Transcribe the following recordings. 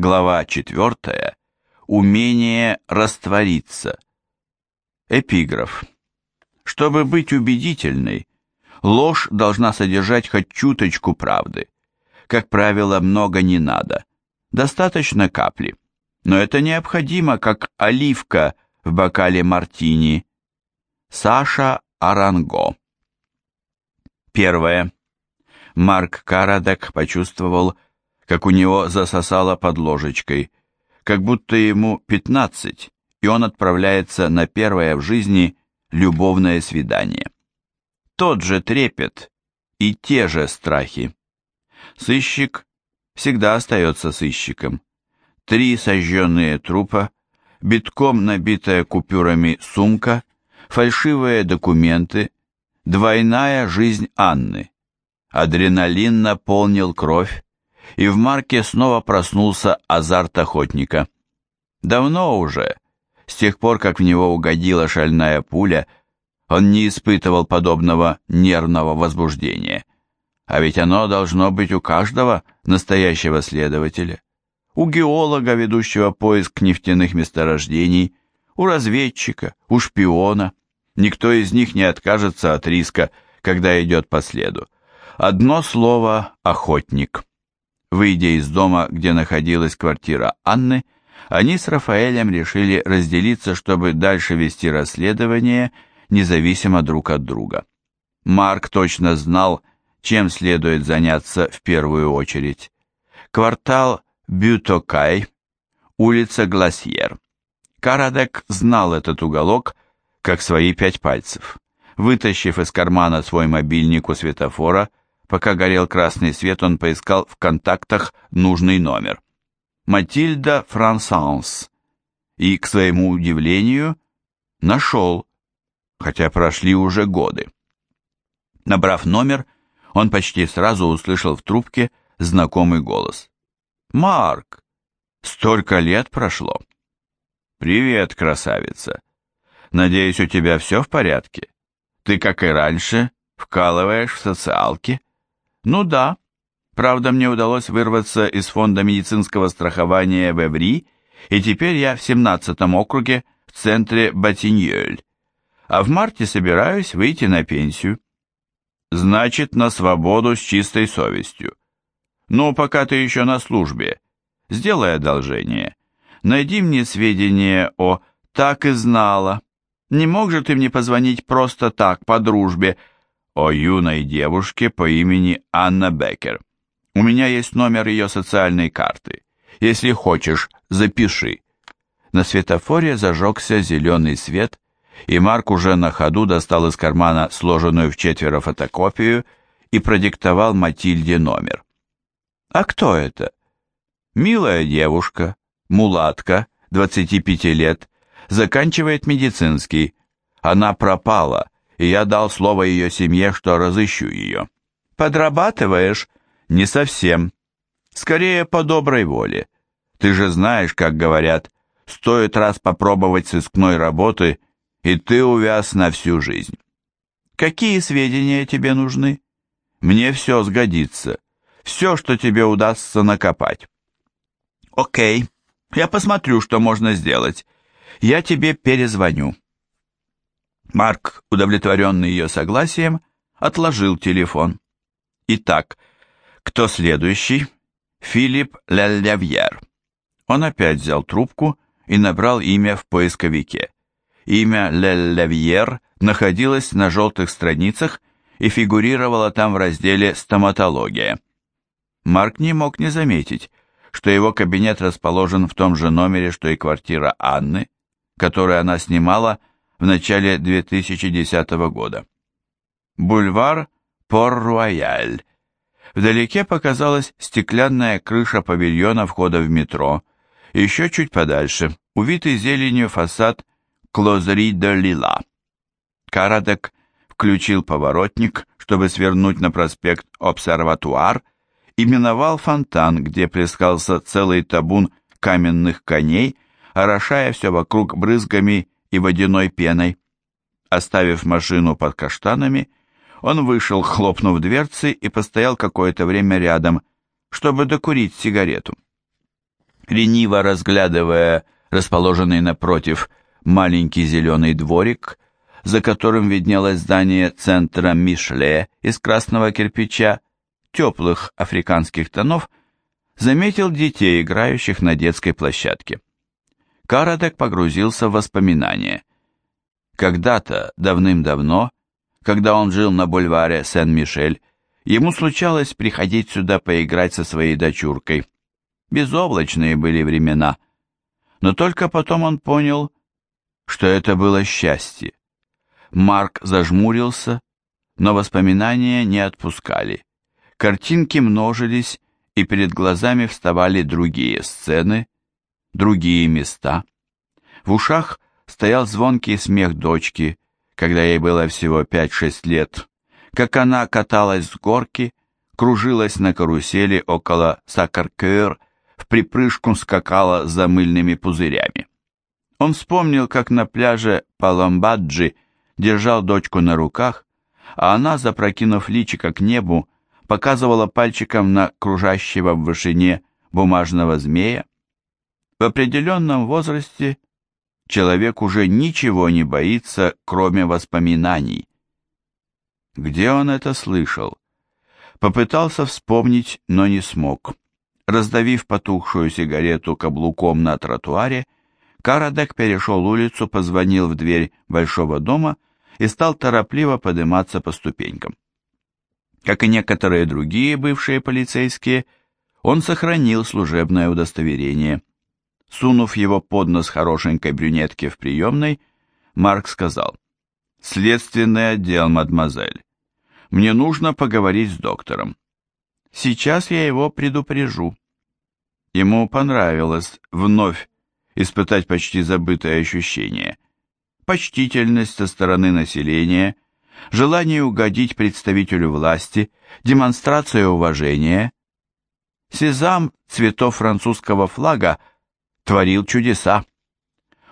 Глава 4. Умение раствориться. Эпиграф. Чтобы быть убедительной, ложь должна содержать хоть чуточку правды. Как правило, много не надо. Достаточно капли. Но это необходимо, как оливка в бокале мартини. Саша Аранго. Первое. Марк Карадек почувствовал, что как у него засосало под ложечкой, как будто ему 15, и он отправляется на первое в жизни любовное свидание. Тот же трепет и те же страхи. Сыщик всегда остается сыщиком. Три сожженные трупа, битком набитая купюрами сумка, фальшивые документы, двойная жизнь Анны. Адреналин наполнил кровь, и в марке снова проснулся азарт охотника. Давно уже, с тех пор, как в него угодила шальная пуля, он не испытывал подобного нервного возбуждения. А ведь оно должно быть у каждого настоящего следователя. У геолога, ведущего поиск нефтяных месторождений, у разведчика, у шпиона. Никто из них не откажется от риска, когда идет по следу. Одно слово «охотник». Выйдя из дома, где находилась квартира Анны, они с Рафаэлем решили разделиться, чтобы дальше вести расследование, независимо друг от друга. Марк точно знал, чем следует заняться в первую очередь. Квартал Бютокай, улица Гласьер. Карадек знал этот уголок, как свои пять пальцев. Вытащив из кармана свой мобильник у светофора, пока горел красный свет, он поискал в контактах нужный номер. Матильда Франсанс. И, к своему удивлению, нашел, хотя прошли уже годы. Набрав номер, он почти сразу услышал в трубке знакомый голос. «Марк, столько лет прошло». «Привет, красавица. Надеюсь, у тебя все в порядке? Ты, как и раньше, вкалываешь в социалке?» Ну да. Правда, мне удалось вырваться из фонда медицинского страхования в Эври, и теперь я в 17 округе в центре Батиньёль. А в марте собираюсь выйти на пенсию. Значит, на свободу с чистой совестью. Ну, пока ты еще на службе, сделай одолжение. Найди мне сведения о «так и знала». Не мог же ты мне позвонить просто так, по дружбе, — о юной девушке по имени Анна Беккер. У меня есть номер ее социальной карты. Если хочешь, запиши». На светофоре зажегся зеленый свет, и Марк уже на ходу достал из кармана сложенную в четверо фотокопию и продиктовал Матильде номер. «А кто это?» «Милая девушка, мулатка, 25 лет, заканчивает медицинский. Она пропала» и я дал слово ее семье, что разыщу ее. Подрабатываешь? Не совсем. Скорее, по доброй воле. Ты же знаешь, как говорят, стоит раз попробовать сыскной работы, и ты увяз на всю жизнь. Какие сведения тебе нужны? Мне все сгодится. Все, что тебе удастся накопать. Окей, я посмотрю, что можно сделать. Я тебе перезвоню. Марк, удовлетворенный ее согласием, отложил телефон. «Итак, кто следующий?» «Филипп Лялявьер». Он опять взял трубку и набрал имя в поисковике. Имя Лялявьер находилось на желтых страницах и фигурировало там в разделе «Стоматология». Марк не мог не заметить, что его кабинет расположен в том же номере, что и квартира Анны, которую она снимала, в начале 2010 года. Бульвар Пор-Руаяль. Вдалеке показалась стеклянная крыша павильона входа в метро. Еще чуть подальше, увитый зеленью фасад Клозри де Лила. Карадек включил поворотник, чтобы свернуть на проспект Обсерватуар, и миновал фонтан, где плескался целый табун каменных коней, орошая все вокруг брызгами и водяной пеной. Оставив машину под каштанами, он вышел, хлопнув дверцы, и постоял какое-то время рядом, чтобы докурить сигарету. Лениво разглядывая расположенный напротив маленький зеленый дворик, за которым виднелось здание центра Мишле из красного кирпича, теплых африканских тонов, заметил детей, играющих на детской площадке. Карадек погрузился в воспоминания. Когда-то, давным-давно, когда он жил на бульваре Сен-Мишель, ему случалось приходить сюда поиграть со своей дочуркой. Безоблачные были времена. Но только потом он понял, что это было счастье. Марк зажмурился, но воспоминания не отпускали. Картинки множились, и перед глазами вставали другие сцены – другие места. В ушах стоял звонкий смех дочки, когда ей было всего 5-6 лет, как она каталась с горки, кружилась на карусели около Сакаркер, в припрыжку скакала за мыльными пузырями. Он вспомнил, как на пляже Паламбаджи держал дочку на руках, а она, запрокинув личико к небу, показывала пальчиком на кружащего в вышине бумажного змея, в определенном возрасте человек уже ничего не боится, кроме воспоминаний. Где он это слышал? Попытался вспомнить, но не смог. Раздавив потухшую сигарету каблуком на тротуаре, Карадек перешел улицу, позвонил в дверь большого дома и стал торопливо подниматься по ступенькам. Как и некоторые другие бывшие полицейские, он сохранил служебное удостоверение – Сунув его под нос хорошенькой брюнетке в приемной, Марк сказал, «Следственный отдел, мадемуазель. Мне нужно поговорить с доктором. Сейчас я его предупрежу». Ему понравилось вновь испытать почти забытое ощущение. Почтительность со стороны населения, желание угодить представителю власти, демонстрация уважения. Сезам цветов французского флага творил чудеса.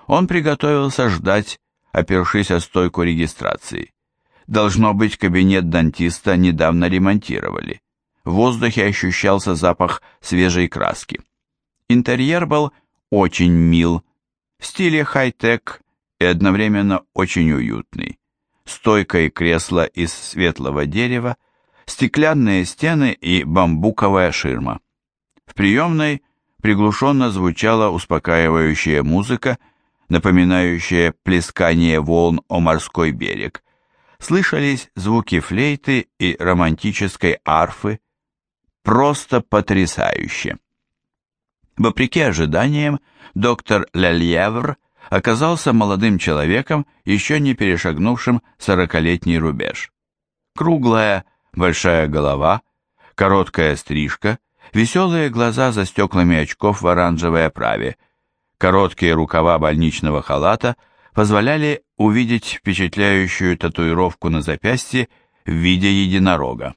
Он приготовился ждать, опершись о стойку регистрации. Должно быть, кабинет дантиста недавно ремонтировали. В воздухе ощущался запах свежей краски. Интерьер был очень мил, в стиле хай-тек и одновременно очень уютный. Стойка и кресло из светлого дерева, стеклянные стены и бамбуковая ширма. В приемной Приглушенно звучала успокаивающая музыка, напоминающая плескание волн о морской берег. Слышались звуки флейты и романтической арфы. Просто потрясающе! Вопреки ожиданиям, доктор Лельевр оказался молодым человеком, еще не перешагнувшим сорокалетний рубеж. Круглая, большая голова, короткая стрижка, Веселые глаза за стеклами очков в оранжевой оправе, короткие рукава больничного халата позволяли увидеть впечатляющую татуировку на запястье в виде единорога.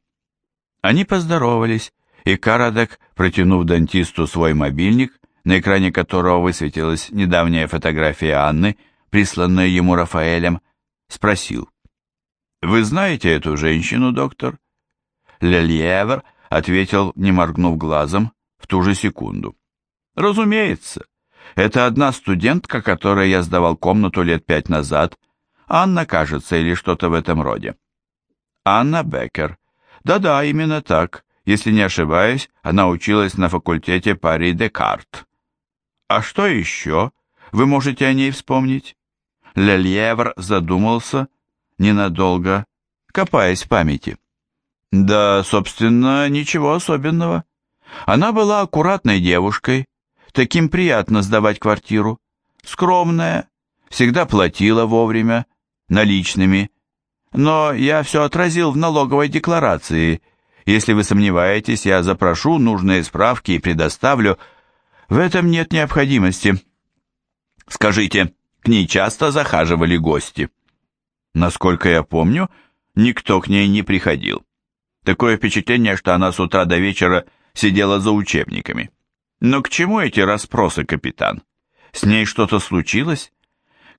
Они поздоровались, и Карадек, протянув дантисту свой мобильник, на экране которого высветилась недавняя фотография Анны, присланная ему Рафаэлем, спросил. «Вы знаете эту женщину, доктор?» Лельевр ответил, не моргнув глазом, в ту же секунду. Разумеется. Это одна студентка, которой я сдавал комнату лет пять назад. Анна, кажется, или что-то в этом роде. Анна Беккер. Да-да, именно так. Если не ошибаюсь, она училась на факультете Пари Декарт. А что еще? Вы можете о ней вспомнить? Лельевр задумался ненадолго, копаясь в памяти. Да, собственно, ничего особенного. Она была аккуратной девушкой. Таким приятно сдавать квартиру. Скромная, всегда платила вовремя, наличными. Но я все отразил в налоговой декларации. Если вы сомневаетесь, я запрошу нужные справки и предоставлю. В этом нет необходимости. Скажите, к ней часто захаживали гости? Насколько я помню, никто к ней не приходил. Такое впечатление, что она с утра до вечера сидела за учебниками. Но к чему эти расспросы, капитан? С ней что-то случилось?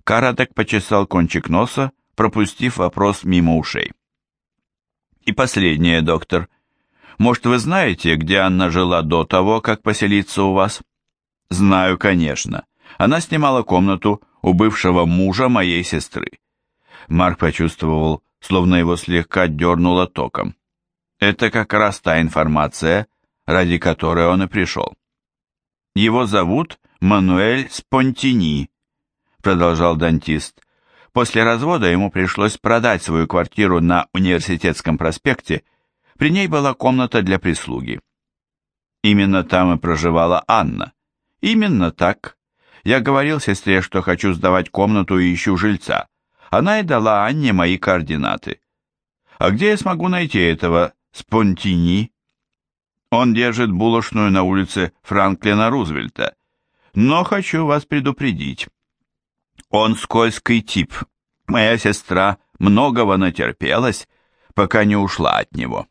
Каратек почесал кончик носа, пропустив вопрос мимо ушей. И последнее, доктор. Может, вы знаете, где Анна жила до того, как поселиться у вас? Знаю, конечно. Она снимала комнату у бывшего мужа моей сестры. Марк почувствовал, словно его слегка дернуло током. Это как раз та информация, ради которой он и пришел. Его зовут Мануэль Спонтини, продолжал дантист. После развода ему пришлось продать свою квартиру на Университетском проспекте. При ней была комната для прислуги. Именно там и проживала Анна. Именно так. Я говорил сестре, что хочу сдавать комнату и ищу жильца. Она и дала Анне мои координаты. А где я смогу найти этого Спонтини. Он держит булочную на улице Франклина Рузвельта. Но хочу вас предупредить. Он скользкий тип. Моя сестра многого натерпелась, пока не ушла от него.